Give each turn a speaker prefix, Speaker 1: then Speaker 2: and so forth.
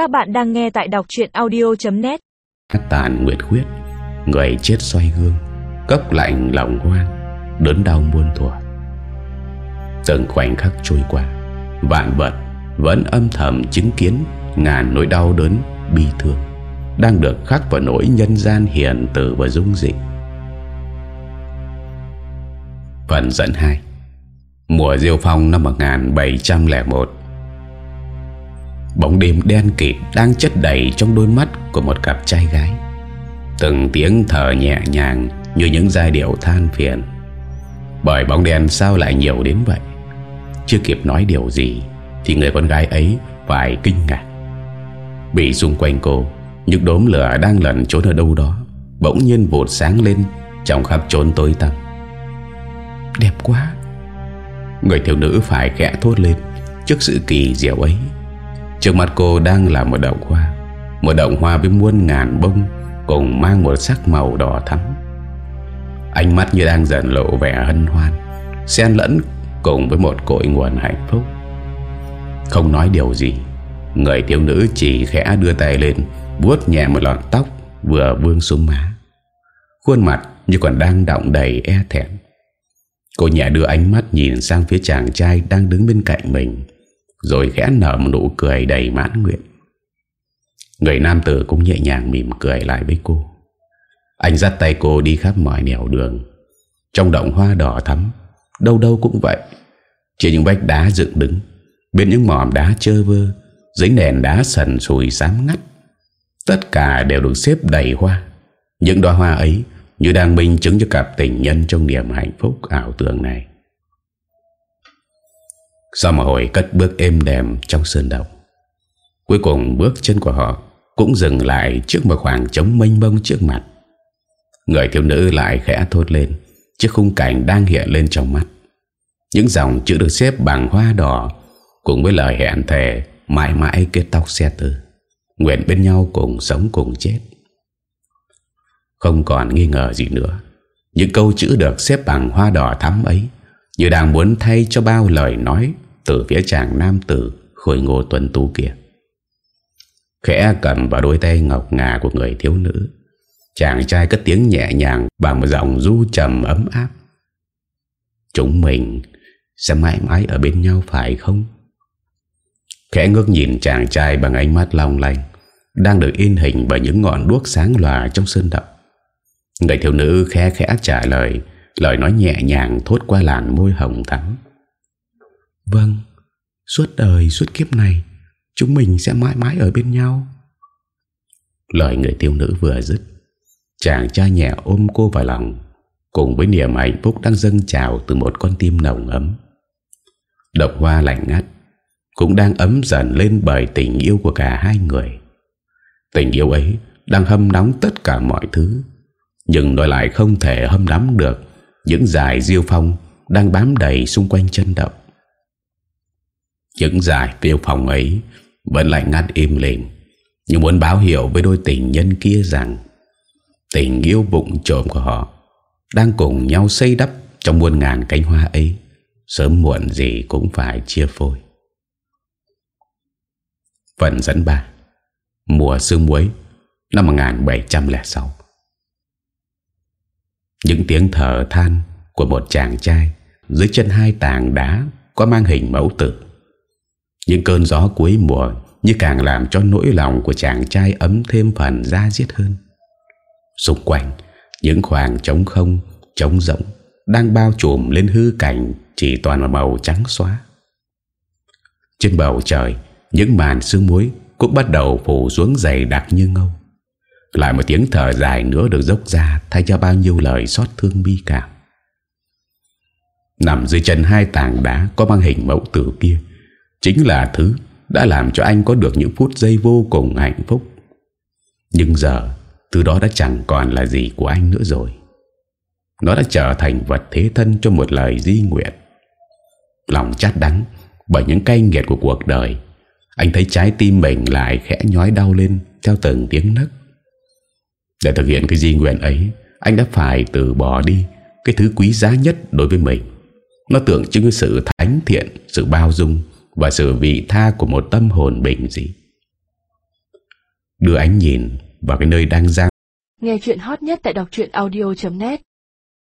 Speaker 1: Các bạn đang nghe tại đọc chuyện audio.net
Speaker 2: Tàn nguyệt khuyết, Người chết xoay gương cấp lạnh lòng hoan Đớn đau muôn thuở. Từng khoảnh khắc trôi qua, Vạn vật vẫn âm thầm chứng kiến Ngàn nỗi đau đớn, bi thương Đang được khắc vào nỗi nhân gian hiền tử và dung dị. Phần dẫn 2 Mùa Diêu Phong năm 1701 Bóng đêm đen kịt đang chất đầy trong đôi mắt của một cặp trai gái. Từng tiếng thở nhẹ nhàng như những giai điệu than phiền. Bởi bóng đen sao lại nhiều đến vậy? Chưa kịp nói điều gì Thì người con gái ấy phải kinh ngạc. Bị xung quanh cô, Những đốm lửa đang lẩn trốn ở đâu đó Bỗng nhiên vụt sáng lên Trong khắp trốn tối tăm. Đẹp quá! Người thiếu nữ phải khẽ thốt lên Trước sự kỳ diệu ấy. Trước mặt cô đang là một đậu hoa, Một đậu hoa với muôn ngàn bông, Cùng mang một sắc màu đỏ thắm. Ánh mắt như đang dần lộ vẻ hân hoan, Xen lẫn cùng với một cội nguồn hạnh phúc. Không nói điều gì, Người thiếu nữ chỉ khẽ đưa tay lên, vuốt nhẹ một lọn tóc Vừa vương xuống má. Khuôn mặt như còn đang động đầy e thẹn. Cô nhẹ đưa ánh mắt nhìn sang phía chàng trai đang đứng bên cạnh mình. Rồi khẽ nở một nụ cười đầy mãn nguyện. Người nam tử cũng nhẹ nhàng mỉm cười lại với cô. Anh dắt tay cô đi khắp mọi nẻo đường. Trong động hoa đỏ thắm, Đâu đâu cũng vậy. Trên những vách đá dựng đứng, Bên những mỏm đá trơ vơ Dưới nền đá sần sùi xám ngắt. Tất cả đều được xếp đầy hoa. Những đóa hoa ấy Như đang minh chứng cho cặp tình nhân Trong niềm hạnh phúc ảo tưởng này. Sau một hồi cất bước êm đềm Trong sơn động, Cuối cùng bước chân của họ Cũng dừng lại trước một khoảng trống mênh mông trước mặt. Người thiếu nữ lại khẽ thốt lên Trước khung cảnh đang hiện lên trong mắt. Những dòng chữ được xếp bằng hoa đỏ Cùng với lời hẹn thề Mãi mãi kết tóc xe tư, Nguyện bên nhau cùng sống cùng chết. Không còn nghi ngờ gì nữa, Những câu chữ được xếp bằng hoa đỏ thắm ấy Như đang muốn thay cho bao lời nói từ phía chàng nam tử Khôi ngô tuấn tú kia. Khẽ cầm vào đôi tay ngọc ngà của người thiếu nữ, Chàng trai cất tiếng nhẹ nhàng Bằng một giọng du trầm ấm áp. Chúng mình Sẽ mãi mãi ở bên nhau phải không? Khẽ ngước nhìn chàng trai Bằng ánh mắt long lanh, Đang được in hình bởi những ngọn đuốc sáng lòa Trong sơn động. Người thiếu nữ khẽ khẽ trả lời Lời nói nhẹ nhàng thốt qua làn môi hồng thắm. Vâng Suốt đời, suốt kiếp này, Chúng mình sẽ mãi mãi ở bên nhau. Lời người tiêu nữ vừa dứt, Chàng trai nhẹ ôm cô vào lòng, Cùng với niềm hạnh phúc đang dâng trào Từ một con tim nồng ấm. Độc hoa lạnh ngắt, Cũng đang ấm dần lên bởi tình yêu của cả hai người. Tình yêu ấy Đang hâm nóng tất cả mọi thứ, Nhưng nó lại không thể hâm nóng được Những dài diêu phong Đang bám đầy xung quanh chân động. Những dài tiêu phòng ấy, Vẫn lạnh ngắt im lìm. Như muốn báo hiệu với đôi tình nhân kia rằng Tình yêu bụng trộm của họ Đang cùng nhau xây đắp Trong muôn ngàn cánh hoa ấy, Sớm muộn gì cũng phải chia phôi. Phần dẫn 3 Mùa sương muối, Năm 1706 Những tiếng thở than Của một chàng trai Dưới chân hai tảng đá Có mang hình mẫu tử. Những cơn gió cuối mùa Như càng làm cho nỗi lòng của chàng trai Ấm thêm phần da diết hơn. Xung quanh, Những khoảng trống không, Trống rỗng Đang bao trùm lên hư cảnh Chỉ toàn là màu trắng xóa. Trên bầu trời, Những màn sương muối Cũng bắt đầu phủ xuống dày đặc như ngâu. Lại một tiếng thở dài nữa được dốc ra Thay cho bao nhiêu lời xót thương bi cảm. Nằm dưới chân hai tảng đá Có mang hình mẫu tử kia. Chính là thứ đã làm cho anh có được những phút giây vô cùng hạnh phúc. Nhưng giờ, thứ đó đã chẳng còn là gì của anh nữa rồi. Nó đã trở thành vật thế thân cho một lời di nguyện. Lòng chát đắng Bởi những cay nghiệt của cuộc đời, Anh thấy trái tim mình lại khẽ nhói đau lên Theo từng tiếng nấc. Để thực hiện cái di nguyện ấy, Anh đã phải từ bỏ đi Cái thứ quý giá nhất đối với mình. Nó tượng trưng sự thánh thiện, Sự bao dung và sự vị tha của một tâm hồn bình dị. Đưa ánh nhìn vào cái nơi đang giang.
Speaker 1: Nghe chuyện hot nhất tại đọc audio.net